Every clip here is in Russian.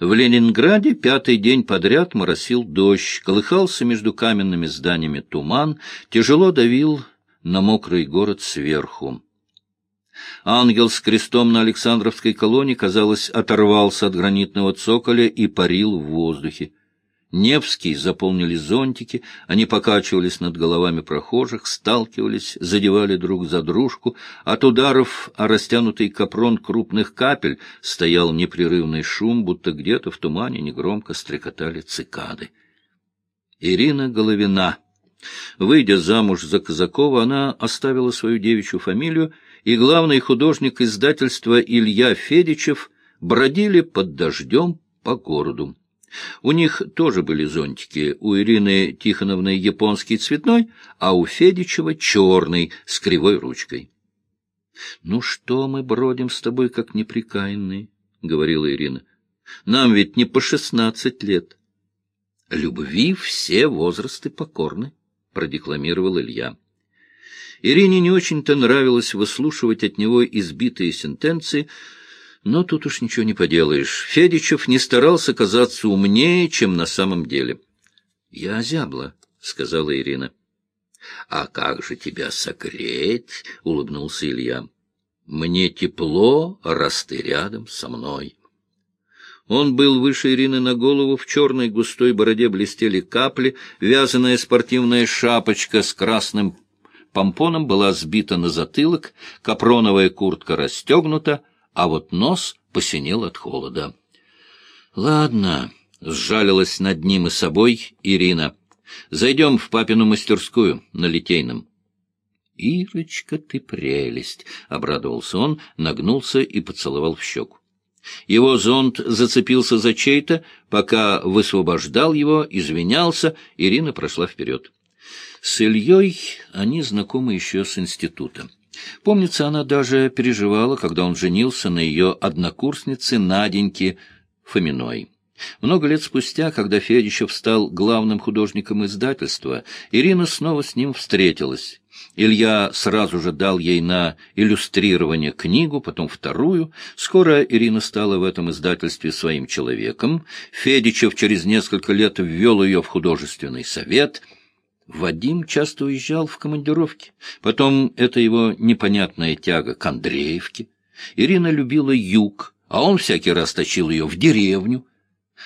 В Ленинграде пятый день подряд моросил дождь, колыхался между каменными зданиями туман, тяжело давил на мокрый город сверху. Ангел с крестом на Александровской колонне, казалось, оторвался от гранитного цоколя и парил в воздухе. Невский заполнили зонтики, они покачивались над головами прохожих, сталкивались, задевали друг за дружку. От ударов о растянутый капрон крупных капель стоял непрерывный шум, будто где-то в тумане негромко стрекотали цикады. Ирина Головина. Выйдя замуж за Казакова, она оставила свою девичью фамилию, и главный художник издательства Илья Федичев бродили под дождем по городу. У них тоже были зонтики, у Ирины Тихоновны японский цветной, а у Федичева черный с кривой ручкой. — Ну что мы бродим с тобой, как неприкаянные, — говорила Ирина. — Нам ведь не по шестнадцать лет. — Любви все возрасты покорны, — продекламировал Илья. Ирине не очень-то нравилось выслушивать от него избитые сентенции, но тут уж ничего не поделаешь. Федичев не старался казаться умнее, чем на самом деле. — Я озябла, — сказала Ирина. — А как же тебя согреть? — улыбнулся Илья. — Мне тепло, раз ты рядом со мной. Он был выше Ирины на голову, в черной густой бороде блестели капли, вязаная спортивная шапочка с красным помпоном была сбита на затылок, капроновая куртка расстегнута, а вот нос посинел от холода. — Ладно, — сжалилась над ним и собой Ирина. — Зайдем в папину мастерскую на Литейном. — Ирочка, ты прелесть! — обрадовался он, нагнулся и поцеловал в щеку. Его зонт зацепился за чей-то, пока высвобождал его, извинялся, Ирина прошла вперед. С Ильей они знакомы еще с института. Помнится, она даже переживала, когда он женился на ее однокурснице Наденьке Фоминой. Много лет спустя, когда Федичев стал главным художником издательства, Ирина снова с ним встретилась. Илья сразу же дал ей на иллюстрирование книгу, потом вторую. Скоро Ирина стала в этом издательстве своим человеком. Федичев через несколько лет ввел ее в художественный совет — Вадим часто уезжал в командировки. Потом это его непонятная тяга к Андреевке. Ирина любила юг, а он всякий раз точил ее в деревню.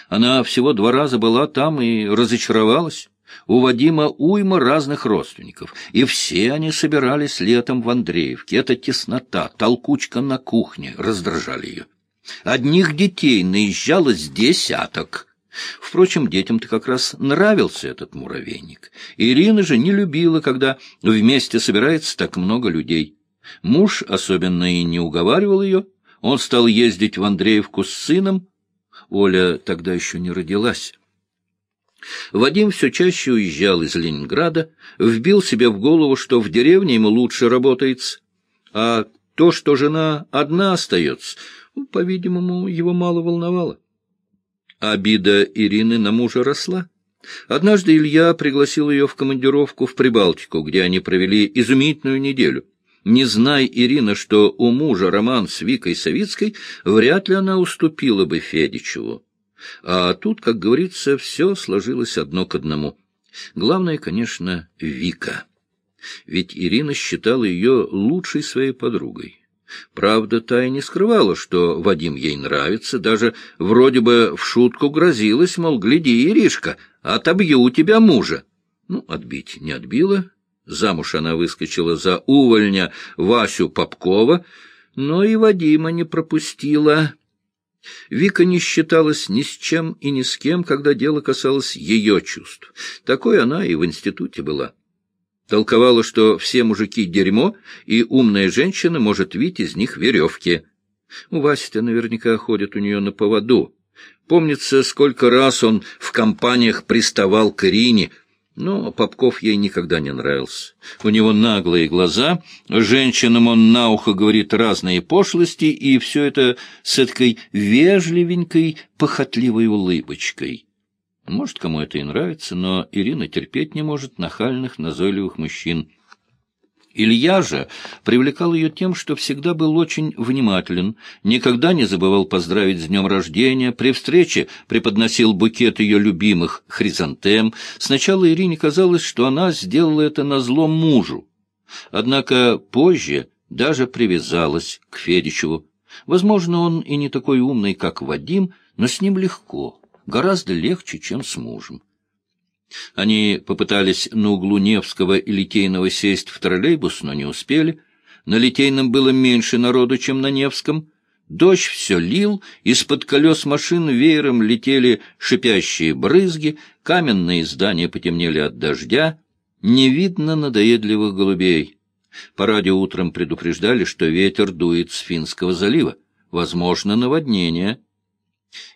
Она всего два раза была там и разочаровалась. У Вадима уйма разных родственников, и все они собирались летом в Андреевке. Эта теснота, толкучка на кухне раздражали ее. Одних детей наезжало с десяток — Впрочем, детям-то как раз нравился этот муравейник. Ирина же не любила, когда вместе собирается так много людей. Муж особенно и не уговаривал ее. Он стал ездить в Андреевку с сыном. Оля тогда еще не родилась. Вадим все чаще уезжал из Ленинграда, вбил себе в голову, что в деревне ему лучше работается, а то, что жена одна остается, ну, по-видимому, его мало волновало. Обида Ирины на мужа росла. Однажды Илья пригласил ее в командировку в Прибалтику, где они провели изумительную неделю. Не зная Ирина, что у мужа роман с Викой Савицкой, вряд ли она уступила бы Федичеву. А тут, как говорится, все сложилось одно к одному. Главное, конечно, Вика. Ведь Ирина считала ее лучшей своей подругой. Правда, та и не скрывала, что Вадим ей нравится, даже вроде бы в шутку грозилась, мол, гляди, Иришка, отобью у тебя мужа. Ну, отбить не отбила. Замуж она выскочила за увольня Васю Попкова, но и Вадима не пропустила. Вика не считалась ни с чем и ни с кем, когда дело касалось ее чувств. Такой она и в институте была. Толковала, что все мужики — дерьмо, и умная женщина может вить из них веревки. У Васи-то наверняка ходит у нее на поводу. Помнится, сколько раз он в компаниях приставал к Ирине, но Попков ей никогда не нравился. У него наглые глаза, женщинам он на ухо говорит разные пошлости, и все это с этой вежливенькой, похотливой улыбочкой. Может, кому это и нравится, но Ирина терпеть не может нахальных, назойливых мужчин. Илья же привлекал ее тем, что всегда был очень внимателен, никогда не забывал поздравить с днем рождения, при встрече преподносил букет ее любимых хризантем. Сначала Ирине казалось, что она сделала это на зло мужу. Однако позже даже привязалась к Федичеву. Возможно, он и не такой умный, как Вадим, но с ним легко, гораздо легче, чем с мужем. Они попытались на углу Невского и Литейного сесть в троллейбус, но не успели. На Литейном было меньше народу, чем на Невском. Дождь все лил, из-под колес машин веером летели шипящие брызги, каменные здания потемнели от дождя, не видно надоедливых голубей. По радио утром предупреждали, что ветер дует с Финского залива. Возможно, наводнение —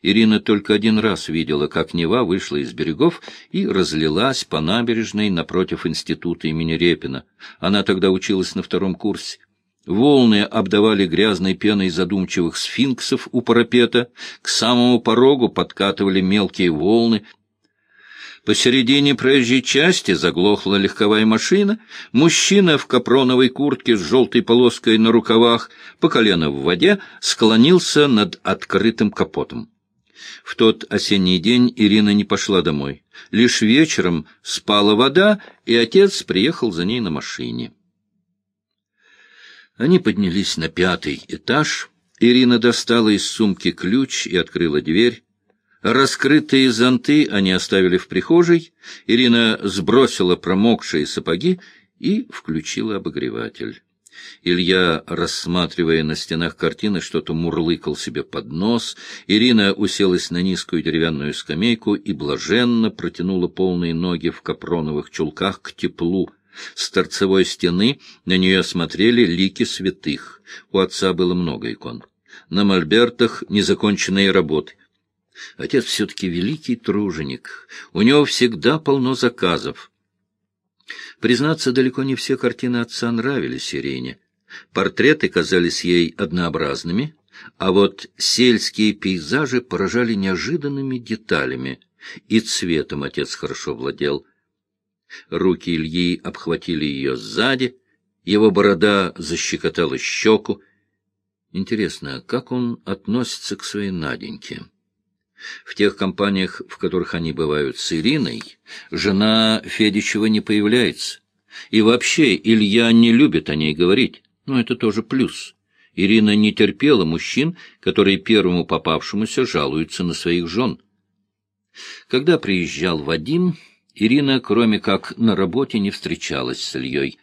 Ирина только один раз видела, как Нева вышла из берегов и разлилась по набережной напротив института имени Репина. Она тогда училась на втором курсе. Волны обдавали грязной пеной задумчивых сфинксов у парапета, к самому порогу подкатывали мелкие волны. Посередине проезжей части заглохла легковая машина, мужчина в капроновой куртке с желтой полоской на рукавах, по колено в воде, склонился над открытым капотом. В тот осенний день Ирина не пошла домой. Лишь вечером спала вода, и отец приехал за ней на машине. Они поднялись на пятый этаж. Ирина достала из сумки ключ и открыла дверь. Раскрытые зонты они оставили в прихожей. Ирина сбросила промокшие сапоги и включила обогреватель. Илья, рассматривая на стенах картины, что-то мурлыкал себе под нос. Ирина уселась на низкую деревянную скамейку и блаженно протянула полные ноги в капроновых чулках к теплу. С торцевой стены на нее смотрели лики святых. У отца было много икон. На мольбертах незаконченные работы. Отец все-таки великий труженик. У него всегда полно заказов. Признаться, далеко не все картины отца нравились Ирине. Портреты казались ей однообразными, а вот сельские пейзажи поражали неожиданными деталями, и цветом отец хорошо владел. Руки Ильи обхватили ее сзади, его борода защекотала щеку. Интересно, как он относится к своей Наденьке? В тех компаниях, в которых они бывают с Ириной, жена Федичева не появляется. И вообще Илья не любит о ней говорить. Но это тоже плюс. Ирина не терпела мужчин, которые первому попавшемуся жалуются на своих жен. Когда приезжал Вадим, Ирина, кроме как на работе, не встречалась с Ильей.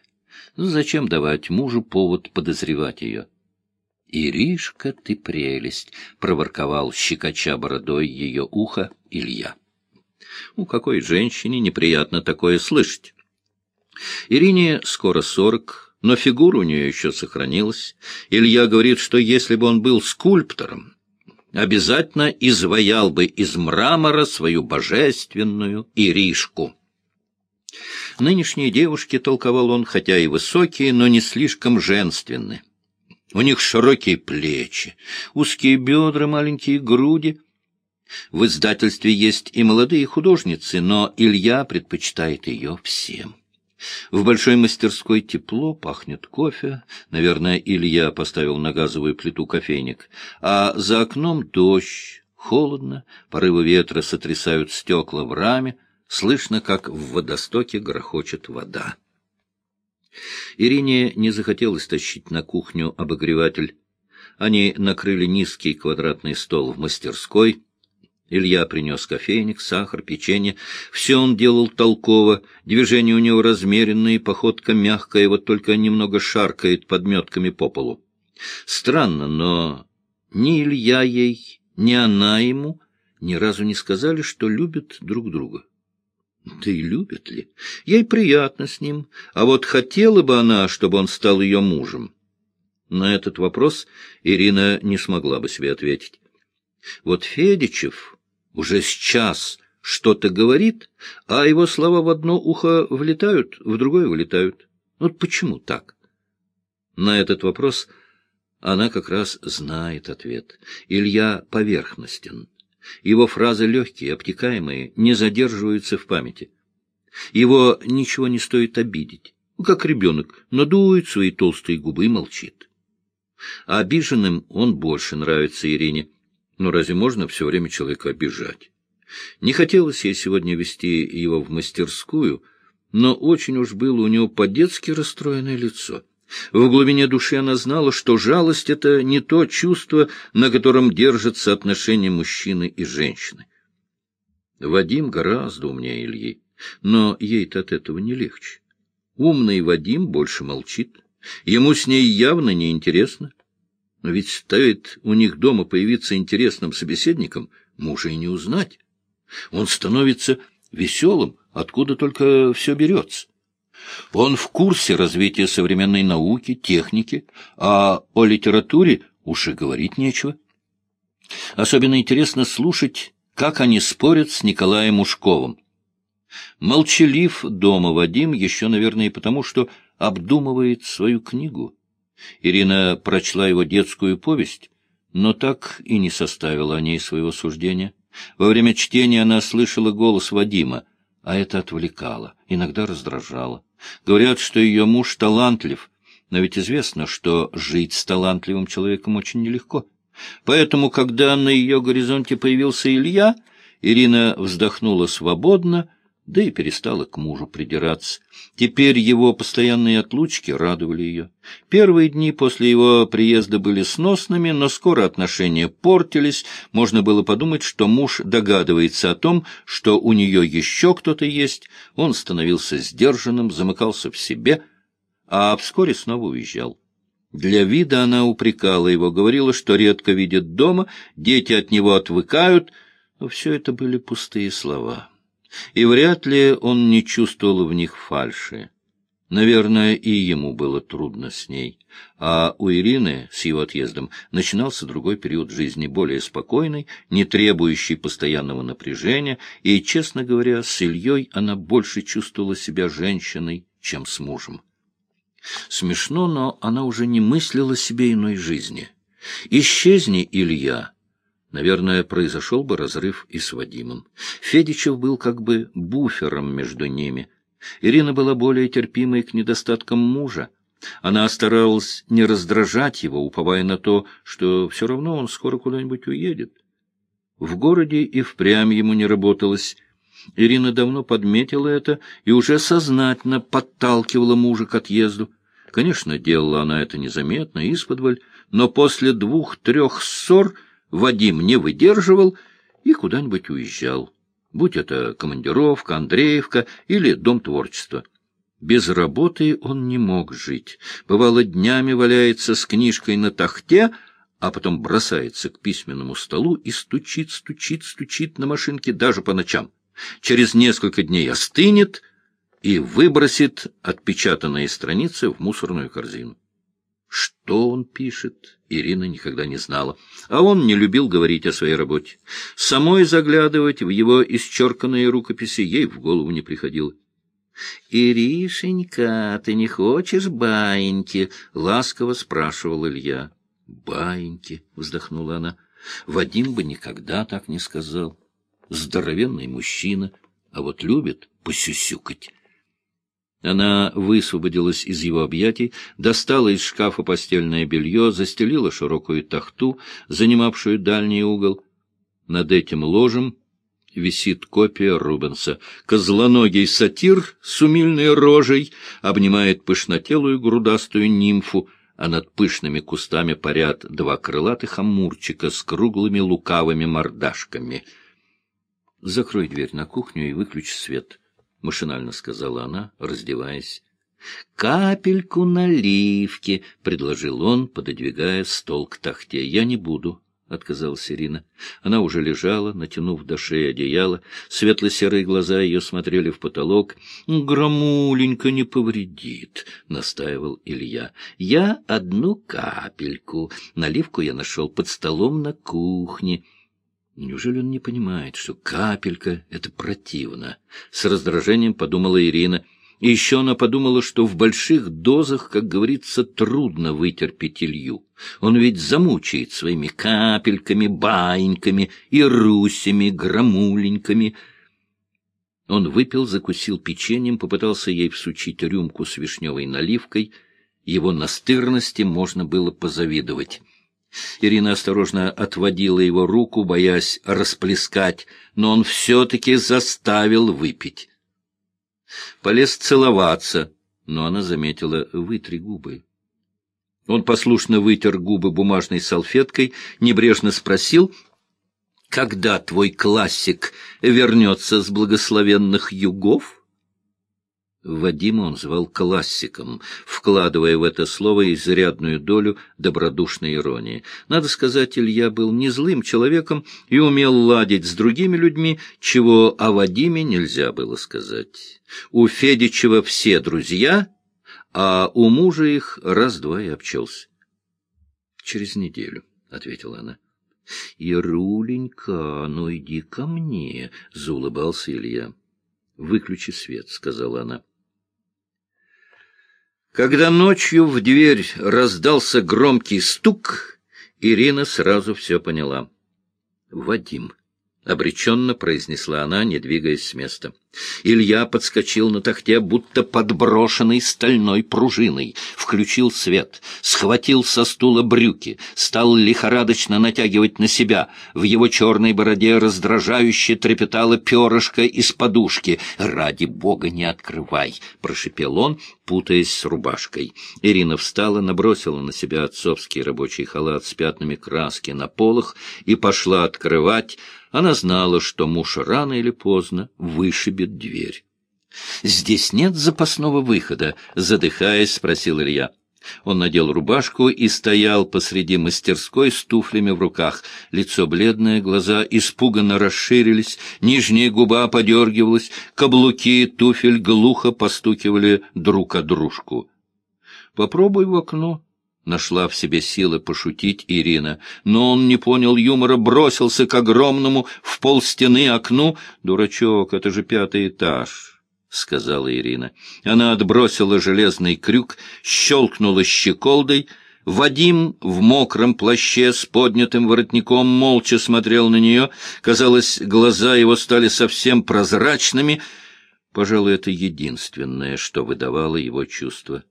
Ну, зачем давать мужу повод подозревать ее? «Иришка, ты прелесть!» — проворковал, щекоча бородой ее ухо Илья. «У какой женщине неприятно такое слышать?» Ирине скоро сорок, но фигура у нее еще сохранилась. Илья говорит, что если бы он был скульптором, обязательно изваял бы из мрамора свою божественную Иришку. Нынешние девушки, толковал он, хотя и высокие, но не слишком женственны. У них широкие плечи, узкие бедра, маленькие груди. В издательстве есть и молодые художницы, но Илья предпочитает ее всем. В большой мастерской тепло, пахнет кофе. Наверное, Илья поставил на газовую плиту кофейник. А за окном дождь, холодно, порывы ветра сотрясают стекла в раме. Слышно, как в водостоке грохочет вода. Ирине не захотелось тащить на кухню обогреватель. Они накрыли низкий квадратный стол в мастерской. Илья принес кофейник, сахар, печенье. Все он делал толково, движения у него размеренные, походка мягкая, вот только немного шаркает подметками по полу. Странно, но ни Илья ей, ни она ему ни разу не сказали, что любят друг друга. Да и любит ли? Ей приятно с ним, а вот хотела бы она, чтобы он стал ее мужем. На этот вопрос Ирина не смогла бы себе ответить. Вот Федичев уже сейчас что-то говорит, а его слова в одно ухо влетают, в другое вылетают. Вот почему так? На этот вопрос она как раз знает ответ. Илья поверхностен. Его фразы легкие, обтекаемые, не задерживаются в памяти. Его ничего не стоит обидеть. как ребенок, надует свои толстые губы и молчит. А обиженным он больше нравится Ирине. Но разве можно все время человека обижать? Не хотелось ей сегодня вести его в мастерскую, но очень уж было у него по-детски расстроенное лицо. В глубине души она знала, что жалость — это не то чувство, на котором держатся отношения мужчины и женщины. Вадим гораздо умнее Ильи, но ей-то от этого не легче. Умный Вадим больше молчит. Ему с ней явно неинтересно. Но ведь стоит у них дома появиться интересным собеседником, мужа и не узнать. Он становится веселым, откуда только все берется. Он в курсе развития современной науки, техники, а о литературе уж и говорить нечего. Особенно интересно слушать, как они спорят с Николаем Ушковым. Молчалив дома Вадим еще, наверное, и потому, что обдумывает свою книгу. Ирина прочла его детскую повесть, но так и не составила о ней своего суждения. Во время чтения она слышала голос Вадима, а это отвлекало, иногда раздражало. Говорят, что ее муж талантлив, но ведь известно, что жить с талантливым человеком очень нелегко. Поэтому, когда на ее горизонте появился Илья, Ирина вздохнула свободно, да и перестала к мужу придираться. Теперь его постоянные отлучки радовали ее. Первые дни после его приезда были сносными, но скоро отношения портились. Можно было подумать, что муж догадывается о том, что у нее еще кто-то есть. Он становился сдержанным, замыкался в себе, а вскоре снова уезжал. Для вида она упрекала его, говорила, что редко видит дома, дети от него отвыкают, но все это были пустые слова и вряд ли он не чувствовал в них фальши. Наверное, и ему было трудно с ней. А у Ирины с его отъездом начинался другой период жизни, более спокойный, не требующий постоянного напряжения, и, честно говоря, с Ильей она больше чувствовала себя женщиной, чем с мужем. Смешно, но она уже не мыслила себе иной жизни. Исчезни, Илья, Наверное, произошел бы разрыв и с Вадимом. Федичев был как бы буфером между ними. Ирина была более терпимой к недостаткам мужа. Она старалась не раздражать его, уповая на то, что все равно он скоро куда-нибудь уедет. В городе и впрямь ему не работалось. Ирина давно подметила это и уже сознательно подталкивала мужа к отъезду. Конечно, делала она это незаметно, исподволь, но после двух-трех ссор — Вадим не выдерживал и куда-нибудь уезжал, будь это командировка, Андреевка или Дом творчества. Без работы он не мог жить. Бывало, днями валяется с книжкой на тахте, а потом бросается к письменному столу и стучит, стучит, стучит на машинке даже по ночам. Через несколько дней остынет и выбросит отпечатанные страницы в мусорную корзину. Что он пишет, Ирина никогда не знала, а он не любил говорить о своей работе. Самой заглядывать в его исчерканные рукописи ей в голову не приходило. — Иришенька, ты не хочешь баиньки? — ласково спрашивал Илья. — Баиньки, — вздохнула она. Вадим бы никогда так не сказал. Здоровенный мужчина, а вот любит посюсюкать. Она высвободилась из его объятий, достала из шкафа постельное белье, застелила широкую тахту, занимавшую дальний угол. Над этим ложем висит копия Рубенса. Козлоногий сатир с умильной рожей обнимает пышнотелую грудастую нимфу, а над пышными кустами парят два крылатых амурчика с круглыми лукавыми мордашками. Закрой дверь на кухню и выключи свет. — машинально сказала она, раздеваясь. — Капельку наливки, — предложил он, пододвигая стол к тахте. — Я не буду, — отказалась Ирина. Она уже лежала, натянув до шеи одеяло. Светло-серые глаза ее смотрели в потолок. — Громуленько не повредит, — настаивал Илья. — Я одну капельку. Наливку я нашел под столом на кухне. — Неужели он не понимает, что капелька — это противно? С раздражением подумала Ирина. И еще она подумала, что в больших дозах, как говорится, трудно вытерпеть Илью. Он ведь замучает своими капельками, баиньками и русями, громуленьками. Он выпил, закусил печеньем, попытался ей всучить рюмку с вишневой наливкой. Его настырности можно было позавидовать. Ирина осторожно отводила его руку, боясь расплескать, но он все-таки заставил выпить. Полез целоваться, но она заметила «вытри губы». Он послушно вытер губы бумажной салфеткой, небрежно спросил, «Когда твой классик вернется с благословенных югов?» Вадима он звал классиком, вкладывая в это слово изрядную долю добродушной иронии. Надо сказать, Илья был не злым человеком и умел ладить с другими людьми, чего о Вадиме нельзя было сказать. У Федичева все друзья, а у мужа их раз-два и обчелся. — Через неделю, — ответила она. — Ируленька, ну иди ко мне, — заулыбался Илья. — Выключи свет, — сказала она. Когда ночью в дверь раздался громкий стук, Ирина сразу все поняла. Вадим. — обреченно произнесла она, не двигаясь с места. Илья подскочил на тахте, будто подброшенный стальной пружиной, включил свет, схватил со стула брюки, стал лихорадочно натягивать на себя. В его черной бороде раздражающе трепетало перышко из подушки. «Ради бога, не открывай!» — прошипел он, путаясь с рубашкой. Ирина встала, набросила на себя отцовский рабочий халат с пятнами краски на полах и пошла открывать, она знала, что муж рано или поздно вышибет дверь. «Здесь нет запасного выхода?» — задыхаясь, спросил Илья. Он надел рубашку и стоял посреди мастерской с туфлями в руках. Лицо бледное, глаза испуганно расширились, нижняя губа подергивалась, каблуки туфель глухо постукивали друг о дружку. «Попробуй в окно», Нашла в себе силы пошутить Ирина. Но он не понял юмора, бросился к огромному в полстены окну. «Дурачок, это же пятый этаж», — сказала Ирина. Она отбросила железный крюк, щелкнула щеколдой. Вадим в мокром плаще с поднятым воротником молча смотрел на нее. Казалось, глаза его стали совсем прозрачными. Пожалуй, это единственное, что выдавало его чувство.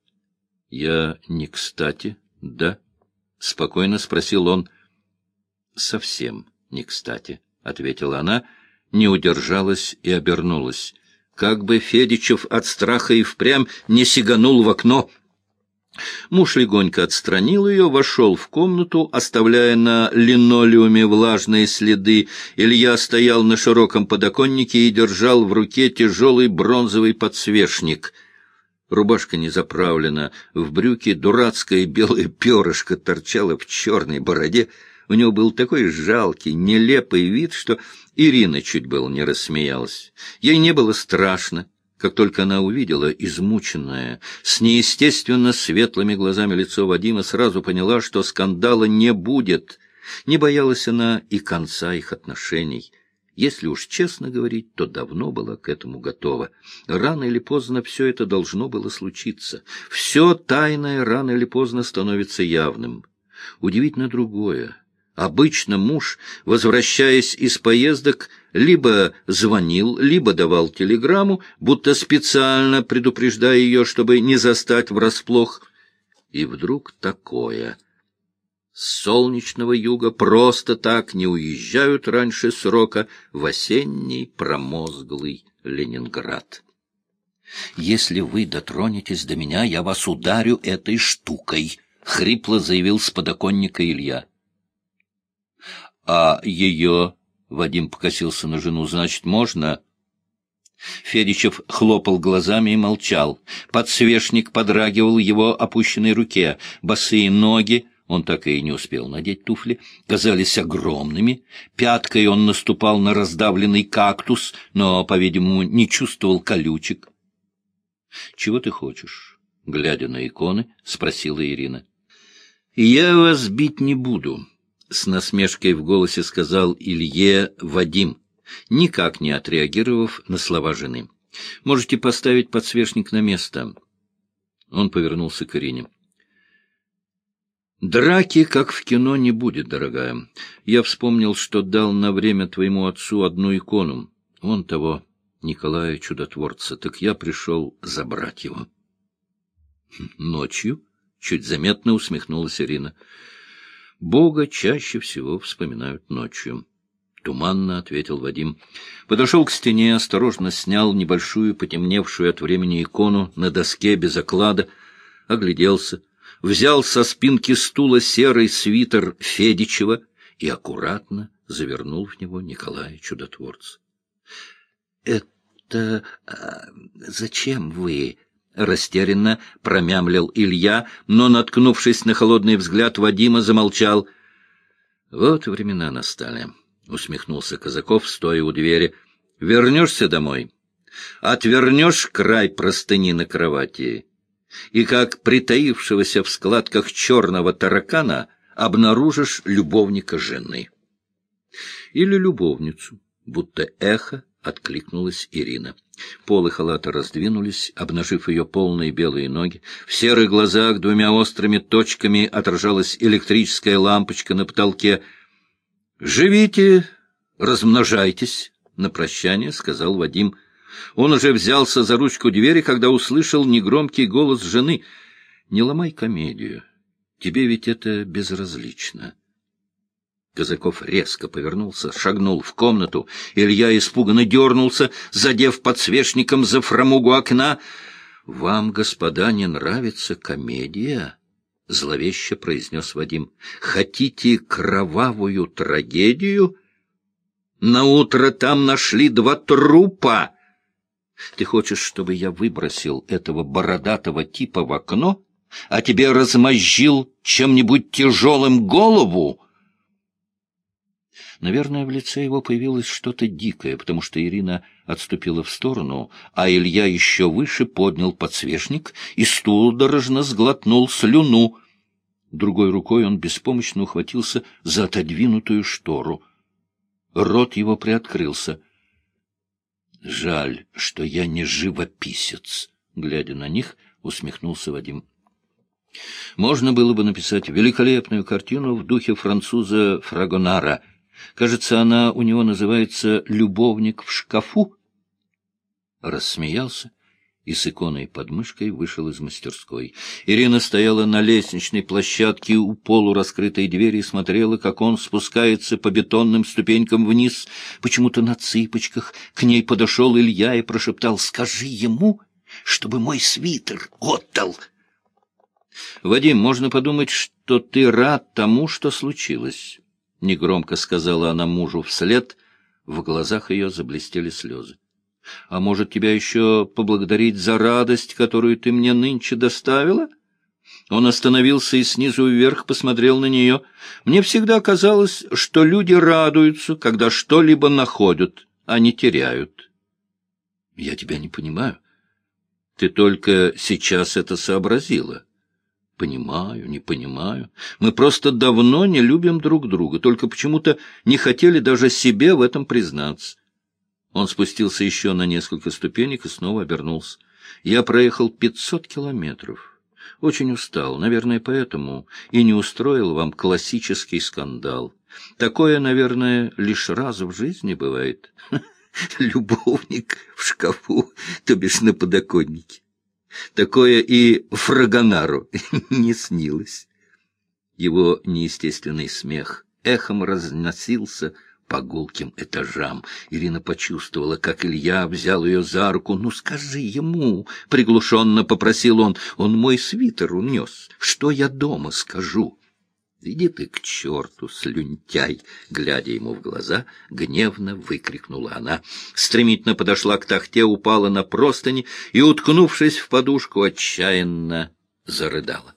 «Я не кстати — Да? — спокойно спросил он. — Совсем не кстати, — ответила она, не удержалась и обернулась. Как бы Федичев от страха и впрямь не сиганул в окно. Муж легонько отстранил ее, вошел в комнату, оставляя на линолеуме влажные следы. Илья стоял на широком подоконнике и держал в руке тяжелый бронзовый подсвечник — Рубашка не заправлена, в брюки дурацкое белое перышко торчало в черной бороде. У него был такой жалкий, нелепый вид, что Ирина чуть было не рассмеялась. Ей не было страшно, как только она увидела измученное, с неестественно светлыми глазами лицо Вадима, сразу поняла, что скандала не будет. Не боялась она и конца их отношений. Если уж честно говорить, то давно была к этому готова. Рано или поздно все это должно было случиться. Все тайное рано или поздно становится явным. Удивительно другое. Обычно муж, возвращаясь из поездок, либо звонил, либо давал телеграмму, будто специально предупреждая ее, чтобы не застать врасплох. И вдруг такое — солнечного юга просто так не уезжают раньше срока в осенний промозглый Ленинград. «Если вы дотронетесь до меня, я вас ударю этой штукой», — хрипло заявил с подоконника Илья. «А ее...» — Вадим покосился на жену. «Значит, можно...» Федичев хлопал глазами и молчал. Подсвечник подрагивал его опущенной руке. Босые ноги он так и не успел надеть туфли, казались огромными. Пяткой он наступал на раздавленный кактус, но, по-видимому, не чувствовал колючек. — Чего ты хочешь? — глядя на иконы, спросила Ирина. — Я вас бить не буду, — с насмешкой в голосе сказал Илье Вадим, никак не отреагировав на слова жены. — Можете поставить подсвечник на место. Он повернулся к Ирине. — Драки, как в кино, не будет, дорогая. Я вспомнил, что дал на время твоему отцу одну икону. Он того Николая Чудотворца, так я пришел забрать его. Ночью чуть заметно усмехнулась Ирина. Бога чаще всего вспоминают ночью. Туманно ответил Вадим. Подошел к стене, осторожно снял небольшую, потемневшую от времени икону на доске без оклада, огляделся, взял со спинки стула серый свитер Федичева и аккуратно завернул в него Николая Чудотворца. — Это... А, зачем вы? — растерянно промямлил Илья, но, наткнувшись на холодный взгляд Вадима, замолчал. — Вот времена настали, — усмехнулся Казаков, стоя у двери. — Вернешься домой, отвернешь край простыни на кровати, и, как притаившегося в складках черного таракана, обнаружишь любовника жены. Или любовницу, будто эхо откликнулась Ирина. Полы халата раздвинулись, обнажив ее полные белые ноги. В серых глазах двумя острыми точками отражалась электрическая лампочка на потолке. «Живите, размножайтесь», — на прощание сказал Вадим. Он уже взялся за ручку двери, когда услышал негромкий голос жены. «Не ломай комедию. Тебе ведь это безразлично». Казаков резко повернулся, шагнул в комнату. Илья испуганно дернулся, задев подсвечником за фрамугу окна. — Вам, господа, не нравится комедия? — зловеще произнес Вадим. — Хотите кровавую трагедию? Наутро там нашли два трупа. Ты хочешь, чтобы я выбросил этого бородатого типа в окно, а тебе размозжил чем-нибудь тяжелым голову? Наверное, в лице его появилось что-то дикое, потому что Ирина отступила в сторону, а Илья еще выше поднял подсвечник и судорожно сглотнул слюну. Другой рукой он беспомощно ухватился за отодвинутую штору. Рот его приоткрылся. «Жаль, что я не живописец», — глядя на них, усмехнулся Вадим. Можно было бы написать великолепную картину в духе француза Фрагонара — Кажется, она у него называется «Любовник в шкафу». Рассмеялся и с иконой под мышкой вышел из мастерской. Ирина стояла на лестничной площадке у полураскрытой двери и смотрела, как он спускается по бетонным ступенькам вниз. Почему-то на цыпочках к ней подошел Илья и прошептал «Скажи ему, чтобы мой свитер отдал». «Вадим, можно подумать, что ты рад тому, что случилось». — негромко сказала она мужу вслед, в глазах ее заблестели слезы. — А может, тебя еще поблагодарить за радость, которую ты мне нынче доставила? Он остановился и снизу вверх посмотрел на нее. Мне всегда казалось, что люди радуются, когда что-либо находят, а не теряют. — Я тебя не понимаю. Ты только сейчас это сообразила. Понимаю, не понимаю. Мы просто давно не любим друг друга, только почему-то не хотели даже себе в этом признаться. Он спустился еще на несколько ступенек и снова обернулся. Я проехал пятьсот километров. Очень устал, наверное, поэтому и не устроил вам классический скандал. Такое, наверное, лишь раз в жизни бывает. Любовник в шкафу, то бишь на подоконнике. Такое и Фрагонару не снилось. Его неестественный смех эхом разносился по гулким этажам. Ирина почувствовала, как Илья взял ее за руку. «Ну, скажи ему!» — приглушенно попросил он. «Он мой свитер унес. Что я дома скажу?» «Иди ты к черту, слюнтяй!» Глядя ему в глаза, гневно выкрикнула она. Стремительно подошла к тахте, упала на простыни и, уткнувшись в подушку, отчаянно зарыдала.